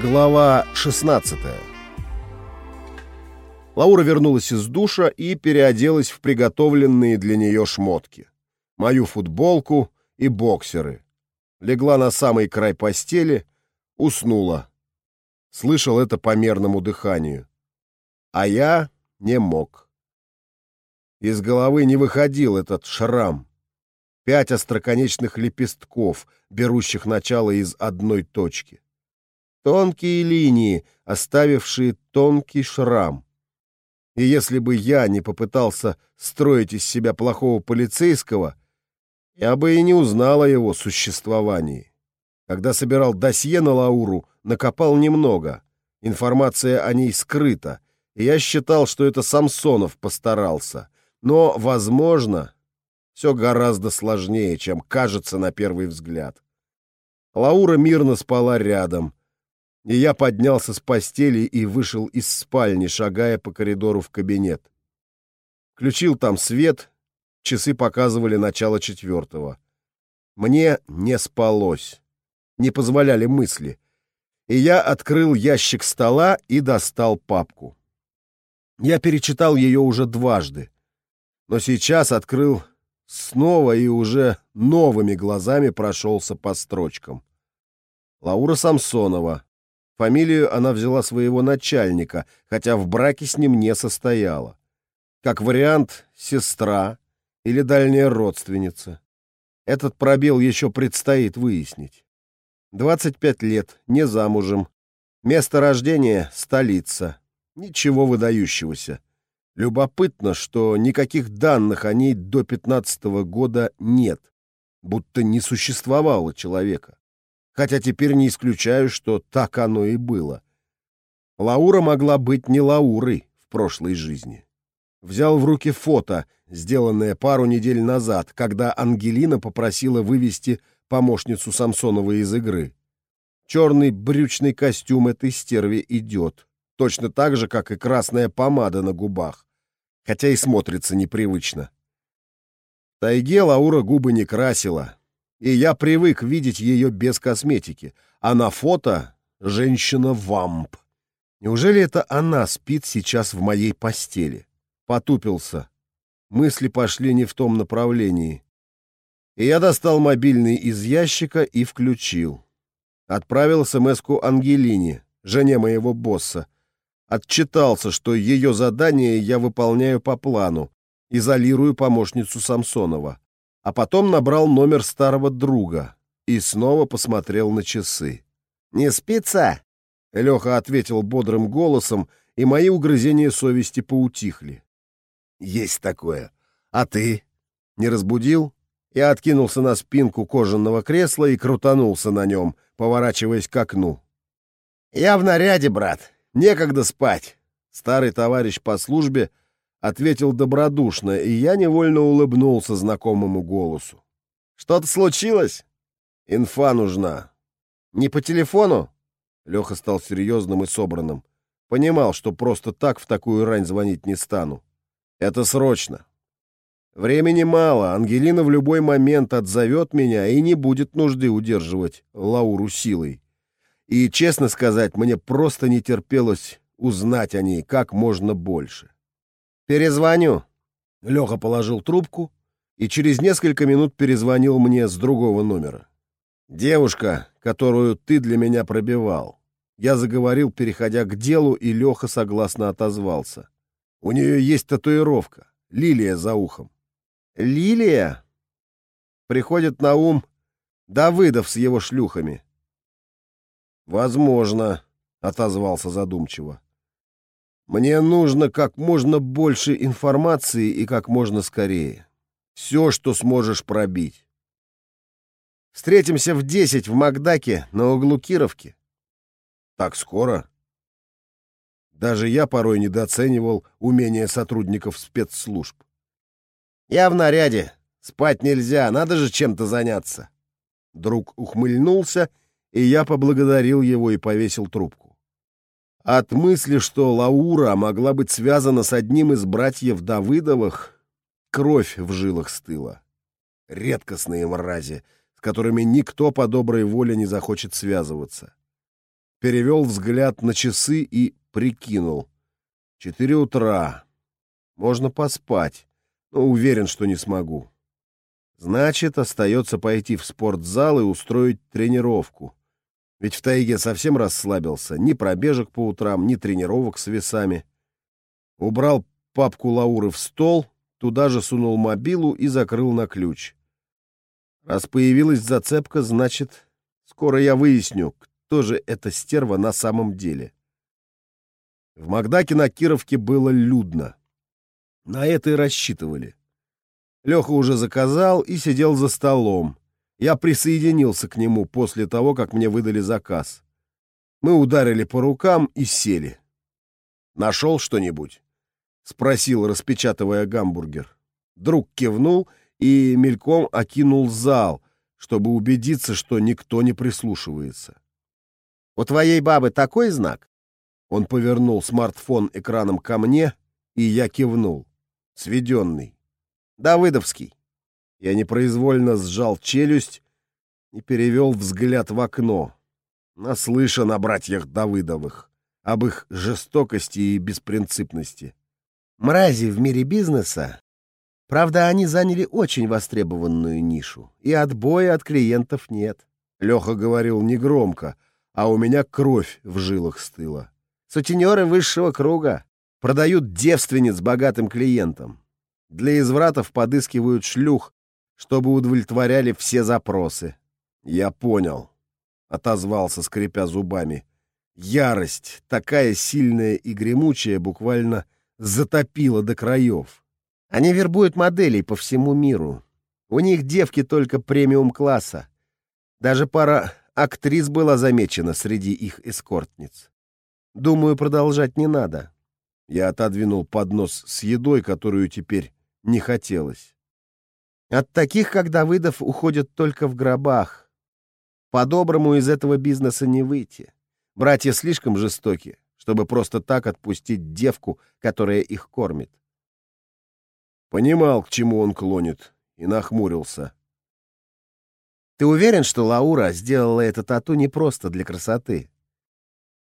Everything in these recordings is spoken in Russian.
Глава 16 Лаура вернулась из душа и переоделась в приготовленные для нее шмотки. Мою футболку и боксеры. Легла на самый край постели, уснула. Слышал это по мерному дыханию. А я не мог. Из головы не выходил этот шрам. Пять остроконечных лепестков, берущих начало из одной точки. Тонкие линии, оставившие тонкий шрам. И если бы я не попытался строить из себя плохого полицейского, я бы и не узнал о его существовании. Когда собирал досье на Лауру, накопал немного. Информация о ней скрыта, и я считал, что это Самсонов постарался. Но, возможно, все гораздо сложнее, чем кажется на первый взгляд. Лаура мирно спала рядом, и я поднялся с постели и вышел из спальни, шагая по коридору в кабинет. Включил там свет, часы показывали начало четвертого. Мне не спалось, не позволяли мысли, и я открыл ящик стола и достал папку. Я перечитал ее уже дважды, но сейчас открыл снова и уже новыми глазами прошелся по строчкам. Лаура Самсонова, Фамилию она взяла своего начальника, хотя в браке с ним не состояла. Как вариант, сестра или дальняя родственница. Этот пробел еще предстоит выяснить. 25 лет, не замужем. Место рождения — столица. Ничего выдающегося. Любопытно, что никаких данных о ней до 15 -го года нет, будто не существовало человека хотя теперь не исключаю, что так оно и было. Лаура могла быть не Лаурой в прошлой жизни. Взял в руки фото, сделанное пару недель назад, когда Ангелина попросила вывести помощницу Самсонова из игры. Черный брючный костюм этой стерви идет, точно так же, как и красная помада на губах, хотя и смотрится непривычно. В тайге Лаура губы не красила, и я привык видеть ее без косметики, а на фото — женщина-вамп. Неужели это она спит сейчас в моей постели? Потупился. Мысли пошли не в том направлении. И я достал мобильный из ящика и включил. Отправил смс-ку Ангелине, жене моего босса. Отчитался, что ее задание я выполняю по плану, изолирую помощницу Самсонова а потом набрал номер старого друга и снова посмотрел на часы. «Не спится?» — Леха ответил бодрым голосом, и мои угрызения совести поутихли. «Есть такое. А ты?» «Не разбудил?» Я откинулся на спинку кожаного кресла и крутанулся на нем, поворачиваясь к окну. «Я в наряде, брат. Некогда спать». Старый товарищ по службе ответил добродушно, и я невольно улыбнулся знакомому голосу. «Что-то случилось?» «Инфа нужна». «Не по телефону?» Леха стал серьезным и собранным. Понимал, что просто так в такую рань звонить не стану. «Это срочно. Времени мало, Ангелина в любой момент отзовет меня и не будет нужды удерживать Лауру силой. И, честно сказать, мне просто не терпелось узнать о ней как можно больше. «Перезвоню». Леха положил трубку и через несколько минут перезвонил мне с другого номера. «Девушка, которую ты для меня пробивал». Я заговорил, переходя к делу, и Леха согласно отозвался. «У нее есть татуировка. Лилия за ухом». «Лилия?» Приходит на ум Давыдов с его шлюхами. «Возможно», — отозвался задумчиво. Мне нужно как можно больше информации и как можно скорее. Все, что сможешь пробить. Встретимся в десять в Макдаке на углу Кировки. Так скоро? Даже я порой недооценивал умения сотрудников спецслужб. Я в наряде. Спать нельзя, надо же чем-то заняться. Друг ухмыльнулся, и я поблагодарил его и повесил трубку. От мысли, что Лаура могла быть связана с одним из братьев Давыдовых, кровь в жилах стыла. Редкостные мрази, с которыми никто по доброй воле не захочет связываться. перевел взгляд на часы и прикинул. Четыре утра. Можно поспать, но уверен, что не смогу. Значит, остается пойти в спортзал и устроить тренировку. Ведь в тайге совсем расслабился. Ни пробежек по утрам, ни тренировок с весами. Убрал папку Лауры в стол, туда же сунул мобилу и закрыл на ключ. Раз появилась зацепка, значит, скоро я выясню, кто же эта стерва на самом деле. В Макдаке на Кировке было людно. На это и рассчитывали. Леха уже заказал и сидел за столом. Я присоединился к нему после того, как мне выдали заказ. Мы ударили по рукам и сели. «Нашел что-нибудь?» — спросил, распечатывая гамбургер. Друг кивнул и мельком окинул зал, чтобы убедиться, что никто не прислушивается. «У твоей бабы такой знак?» Он повернул смартфон экраном ко мне, и я кивнул. Сведенный. Давыдовский. Я непроизвольно сжал челюсть и перевел взгляд в окно. Наслышан о братьях Давыдовых, об их жестокости и беспринципности. Мрази в мире бизнеса. Правда, они заняли очень востребованную нишу, и отбоя от клиентов нет. Леха говорил негромко, а у меня кровь в жилах стыла. Сутенеры высшего круга продают девственниц богатым клиентам. Для извратов подыскивают шлюх, чтобы удовлетворяли все запросы. Я понял, — отозвался, скрипя зубами. Ярость, такая сильная и гремучая, буквально затопила до краев. Они вербуют моделей по всему миру. У них девки только премиум-класса. Даже пара актрис была замечена среди их эскортниц. Думаю, продолжать не надо. Я отодвинул поднос с едой, которую теперь не хотелось. От таких, как Давыдов, уходят только в гробах. По-доброму из этого бизнеса не выйти. Братья слишком жестоки, чтобы просто так отпустить девку, которая их кормит. Понимал, к чему он клонит, и нахмурился. «Ты уверен, что Лаура сделала это тату не просто для красоты?»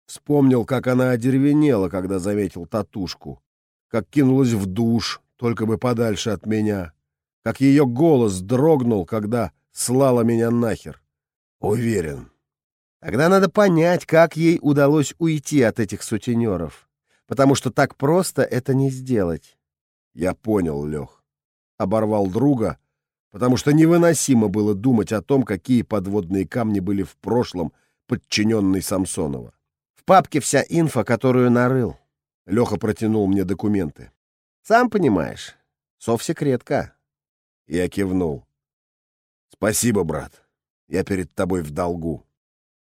Вспомнил, как она одеревенела, когда заметил татушку, как кинулась в душ, только бы подальше от меня, как ее голос дрогнул, когда слала меня нахер. Уверен. Тогда надо понять, как ей удалось уйти от этих сутенеров, потому что так просто это не сделать. Я понял, Лех. Оборвал друга, потому что невыносимо было думать о том, какие подводные камни были в прошлом подчиненной Самсонова. В папке вся инфа, которую нарыл. Леха протянул мне документы. Сам понимаешь, совсекретка. Я кивнул. Спасибо, брат. Я перед тобой в долгу.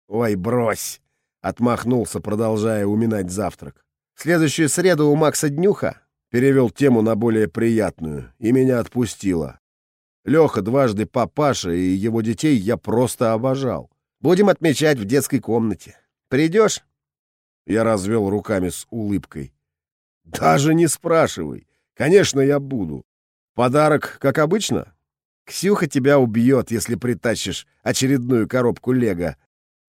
Ой, брось! Отмахнулся, продолжая уминать завтрак. Следующую среду у Макса днюха перевел тему на более приятную, и меня отпустило. Леха дважды папаша, и его детей я просто обожал. Будем отмечать в детской комнате. Придешь? Я развел руками с улыбкой. Даже не спрашивай. Конечно, я буду. Подарок, как обычно? Ксюха тебя убьет, если притащишь очередную коробку лего.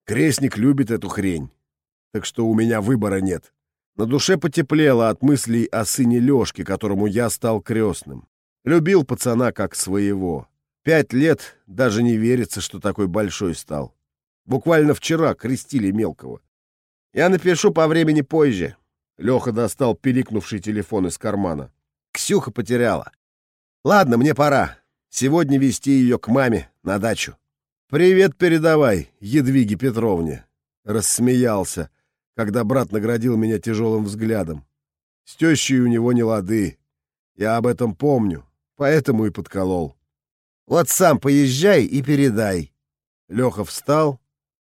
Крестник любит эту хрень. Так что у меня выбора нет. На душе потеплело от мыслей о сыне Лёшке, которому я стал крестным. Любил пацана как своего. Пять лет даже не верится, что такой большой стал. Буквально вчера крестили мелкого. Я напишу по времени позже. Леха достал пиликнувший телефон из кармана. Ксюха потеряла. Ладно, мне пора. Сегодня вести ее к маме на дачу. Привет передавай, Едвиге Петровне. Рассмеялся, когда брат наградил меня тяжелым взглядом. С тещей у него не лады. Я об этом помню, поэтому и подколол. Вот сам поезжай и передай. Леха встал,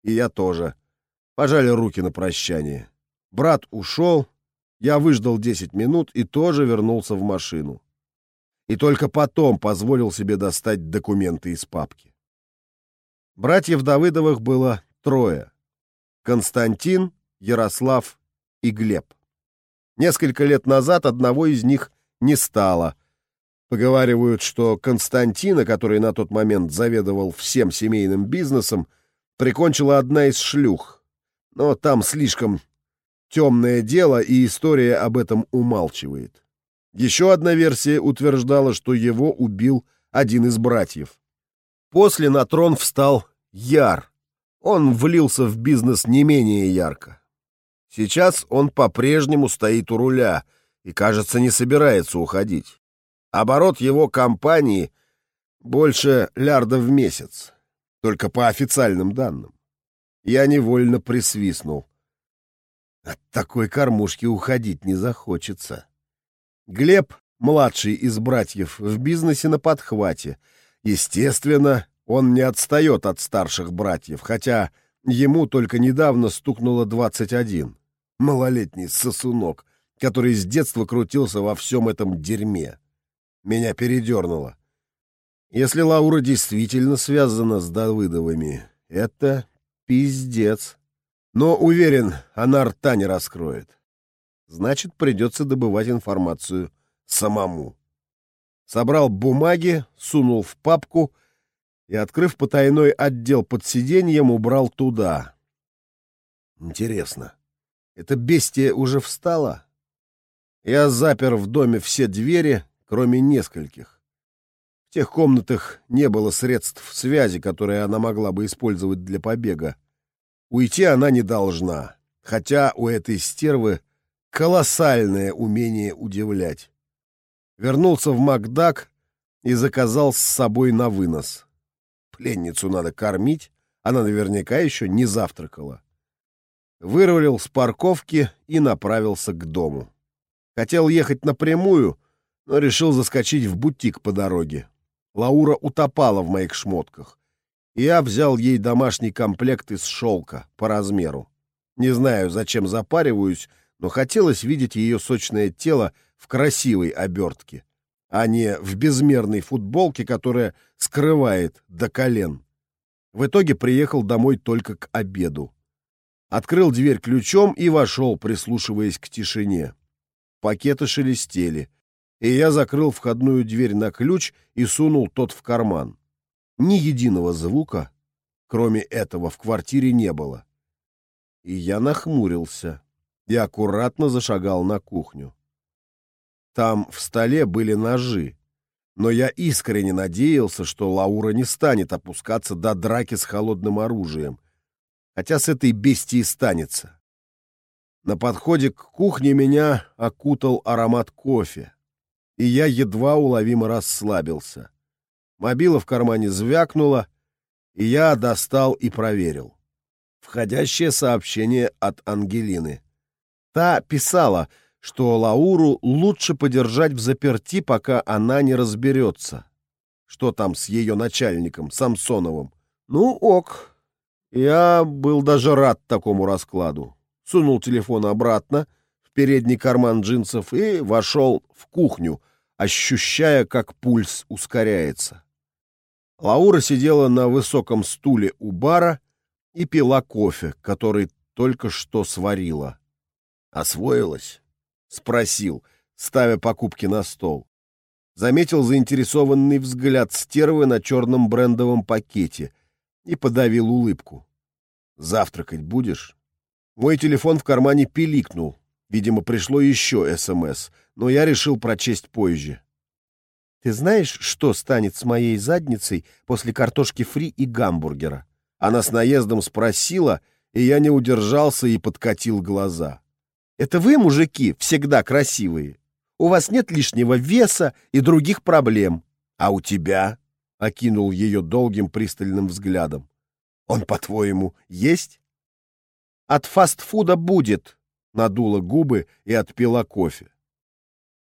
и я тоже. Пожали руки на прощание. Брат ушел, я выждал 10 минут и тоже вернулся в машину. И только потом позволил себе достать документы из папки. Братьев Давыдовых было трое. Константин, Ярослав и Глеб. Несколько лет назад одного из них не стало. Поговаривают, что Константина, который на тот момент заведовал всем семейным бизнесом, прикончила одна из шлюх. но там слишком темное дело, и история об этом умалчивает. Еще одна версия утверждала, что его убил один из братьев. После на трон встал Яр. Он влился в бизнес не менее ярко. Сейчас он по-прежнему стоит у руля и, кажется, не собирается уходить. Оборот его компании больше лярда в месяц, только по официальным данным. Я невольно присвистнул. От такой кормушки уходить не захочется. Глеб, младший из братьев, в бизнесе на подхвате. Естественно, он не отстает от старших братьев, хотя ему только недавно стукнуло 21. Малолетний сосунок, который с детства крутился во всем этом дерьме. Меня передернуло. Если Лаура действительно связана с Давыдовыми, это пиздец. Но, уверен, она рта не раскроет. Значит, придется добывать информацию самому. Собрал бумаги, сунул в папку и, открыв потайной отдел под сиденьем, убрал туда. Интересно, эта бестия уже встала? Я запер в доме все двери, кроме нескольких. В тех комнатах не было средств связи, которые она могла бы использовать для побега. Уйти она не должна, хотя у этой стервы колоссальное умение удивлять. Вернулся в Макдак и заказал с собой на вынос. Пленницу надо кормить, она наверняка еще не завтракала. Вырвалил с парковки и направился к дому. Хотел ехать напрямую, но решил заскочить в бутик по дороге. Лаура утопала в моих шмотках я взял ей домашний комплект из шелка по размеру. Не знаю, зачем запариваюсь, но хотелось видеть ее сочное тело в красивой обертке, а не в безмерной футболке, которая скрывает до колен. В итоге приехал домой только к обеду. Открыл дверь ключом и вошел, прислушиваясь к тишине. Пакеты шелестели, и я закрыл входную дверь на ключ и сунул тот в карман. Ни единого звука, кроме этого, в квартире не было. И я нахмурился и аккуратно зашагал на кухню. Там в столе были ножи, но я искренне надеялся, что Лаура не станет опускаться до драки с холодным оружием, хотя с этой бестией станется. На подходе к кухне меня окутал аромат кофе, и я едва уловимо расслабился. Мобила в кармане звякнула, и я достал и проверил. Входящее сообщение от Ангелины. Та писала, что Лауру лучше подержать в заперти, пока она не разберется. Что там с ее начальником, Самсоновым? Ну, ок. Я был даже рад такому раскладу. Сунул телефон обратно в передний карман джинсов и вошел в кухню, ощущая, как пульс ускоряется. Лаура сидела на высоком стуле у бара и пила кофе, который только что сварила. «Освоилась?» — спросил, ставя покупки на стол. Заметил заинтересованный взгляд стервы на черном брендовом пакете и подавил улыбку. «Завтракать будешь?» Мой телефон в кармане пиликнул. Видимо, пришло еще СМС, но я решил прочесть позже. Ты знаешь, что станет с моей задницей после картошки фри и гамбургера? Она с наездом спросила, и я не удержался и подкатил глаза. Это вы, мужики, всегда красивые. У вас нет лишнего веса и других проблем. А у тебя? — окинул ее долгим пристальным взглядом. Он, по-твоему, есть? От фастфуда будет, — надула губы и отпила кофе.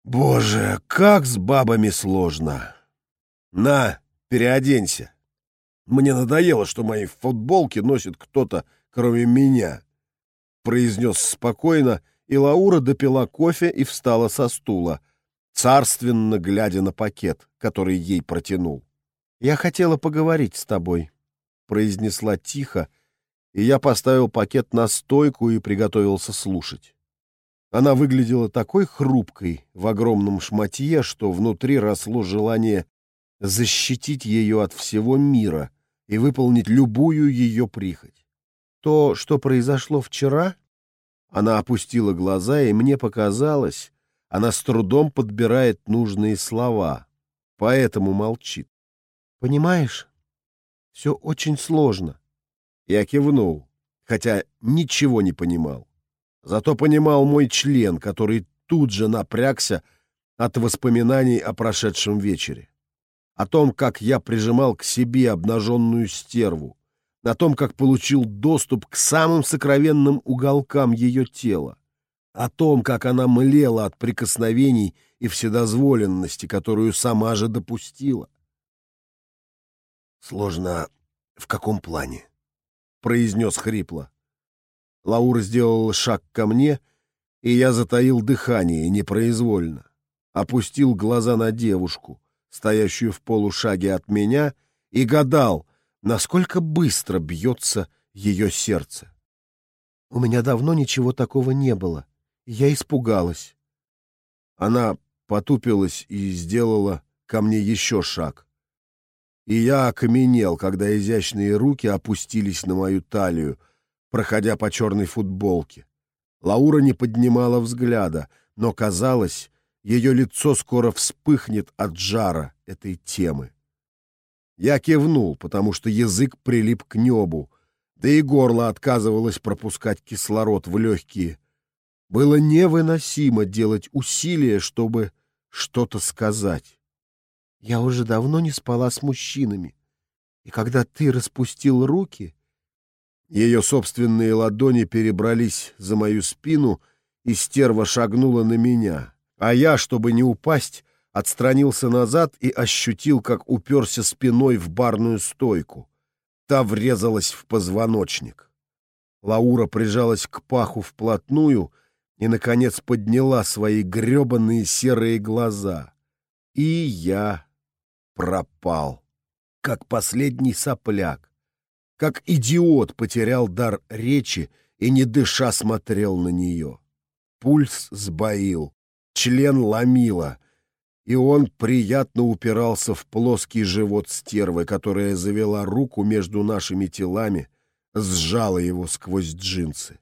Боже, как с бабами сложно. На, переоденься. Мне надоело, что мои футболки носит кто-то, кроме меня. Произнес спокойно, и Лаура допила кофе и встала со стула, царственно глядя на пакет, который ей протянул. «Я хотела поговорить с тобой», — произнесла тихо, и я поставил пакет на стойку и приготовился слушать. Она выглядела такой хрупкой в огромном шматье, что внутри росло желание защитить ее от всего мира и выполнить любую ее прихоть. То, что произошло вчера? Она опустила глаза, и мне показалось, она с трудом подбирает нужные слова, поэтому молчит. Понимаешь, все очень сложно. Я кивнул, хотя ничего не понимал. Зато понимал мой член, который тут же напрягся от воспоминаний о прошедшем вечере. О том, как я прижимал к себе обнаженную стерву, о том, как получил доступ к самым сокровенным уголкам ее тела, о том, как она млела от прикосновений и вседозволенности, которую сама же допустила. «Сложно в каком плане?» — произнес хрипло. Лаура сделала шаг ко мне, и я затаил дыхание непроизвольно. Опустил глаза на девушку, стоящую в полушаге от меня, и гадал, насколько быстро бьется ее сердце. У меня давно ничего такого не было. Я испугалась. Она потупилась и сделала ко мне еще шаг. И я окаменел, когда изящные руки опустились на мою талию, проходя по черной футболке. Лаура не поднимала взгляда, но казалось, ее лицо скоро вспыхнет от жара этой темы. Я кивнул, потому что язык прилип к небу, да и горло отказывалось пропускать кислород в легкие. Было невыносимо делать усилия, чтобы что-то сказать. Я уже давно не спала с мужчинами, и когда ты распустил руки, ее собственные ладони перебрались за мою спину, и стерва шагнула на меня. А я, чтобы не упасть, отстранился назад и ощутил, как уперся спиной в барную стойку. Та врезалась в позвоночник. Лаура прижалась к паху вплотную и, наконец, подняла свои гребаные серые глаза. И я пропал, как последний сопляк как идиот потерял дар речи и, не дыша, смотрел на нее. Пульс сбоил, член ломило, и он приятно упирался в плоский живот стервы, которая завела руку между нашими телами, сжала его сквозь джинсы.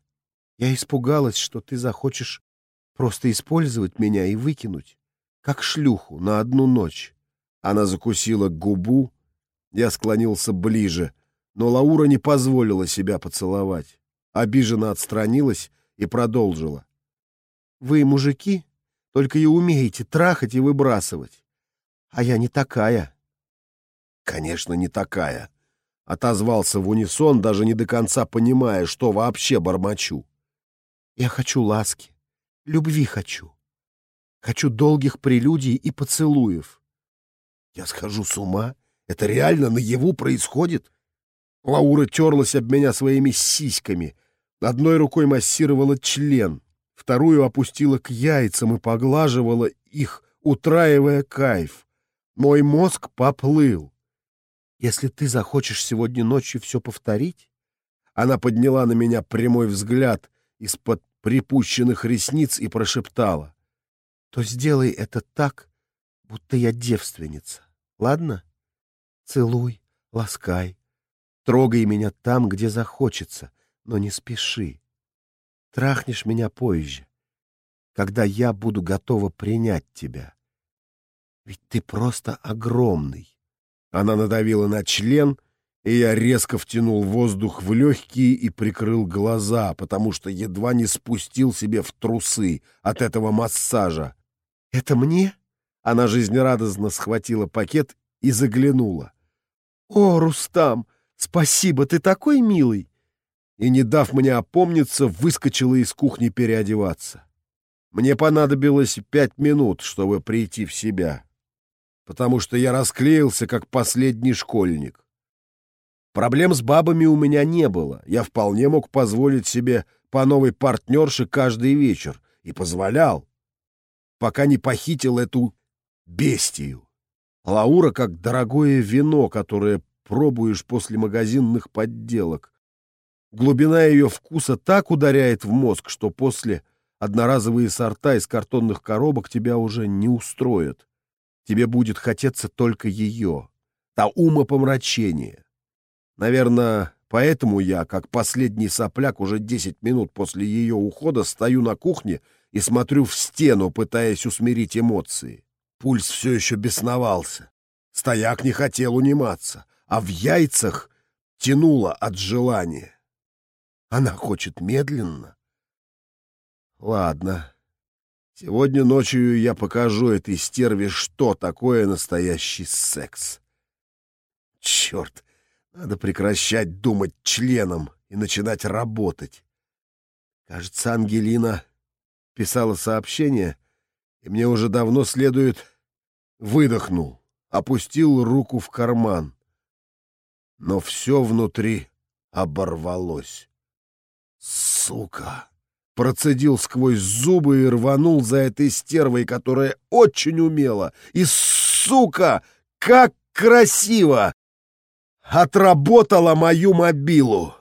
Я испугалась, что ты захочешь просто использовать меня и выкинуть, как шлюху, на одну ночь. Она закусила губу, я склонился ближе, но Лаура не позволила себя поцеловать. Обиженно отстранилась и продолжила. «Вы, мужики, только и умеете трахать и выбрасывать. А я не такая». «Конечно, не такая», — отозвался в унисон, даже не до конца понимая, что вообще бормочу. «Я хочу ласки, любви хочу. Хочу долгих прелюдий и поцелуев». «Я схожу с ума? Это реально наяву происходит?» Лаура терлась об меня своими сиськами. Одной рукой массировала член, вторую опустила к яйцам и поглаживала их, утраивая кайф. Мой мозг поплыл. «Если ты захочешь сегодня ночью все повторить...» Она подняла на меня прямой взгляд из-под припущенных ресниц и прошептала. «То сделай это так, будто я девственница, ладно? Целуй, ласкай, Трогай меня там, где захочется, но не спеши. Трахнешь меня позже, когда я буду готова принять тебя. Ведь ты просто огромный. Она надавила на член, и я резко втянул воздух в легкие и прикрыл глаза, потому что едва не спустил себе в трусы от этого массажа. «Это мне?» Она жизнерадостно схватила пакет и заглянула. «О, Рустам, «Спасибо, ты такой милый!» И, не дав мне опомниться, выскочила из кухни переодеваться. Мне понадобилось пять минут, чтобы прийти в себя, потому что я расклеился, как последний школьник. Проблем с бабами у меня не было. Я вполне мог позволить себе по новой партнерше каждый вечер. И позволял, пока не похитил эту бестию. Лаура как дорогое вино, которое пробуешь после магазинных подделок. Глубина ее вкуса так ударяет в мозг, что после одноразовые сорта из картонных коробок тебя уже не устроят. Тебе будет хотеться только ее, та умопомрачение. Наверное, Поэтому я, как последний сопляк, уже десять минут после ее ухода стою на кухне и смотрю в стену, пытаясь усмирить эмоции. Пульс все еще бесновался. Стояк не хотел униматься, а в яйцах тянуло от желания. Она хочет медленно. Ладно. Сегодня ночью я покажу этой стерве, что такое настоящий секс. Черт, надо прекращать думать членом и начинать работать. Кажется, Ангелина писала сообщение, и мне уже давно следует... Выдохнул, опустил руку в карман. Но все внутри оборвалось. Сука! Процедил сквозь зубы и рванул за этой стервой, которая очень умела. И, сука, как красиво! Отработала мою мобилу!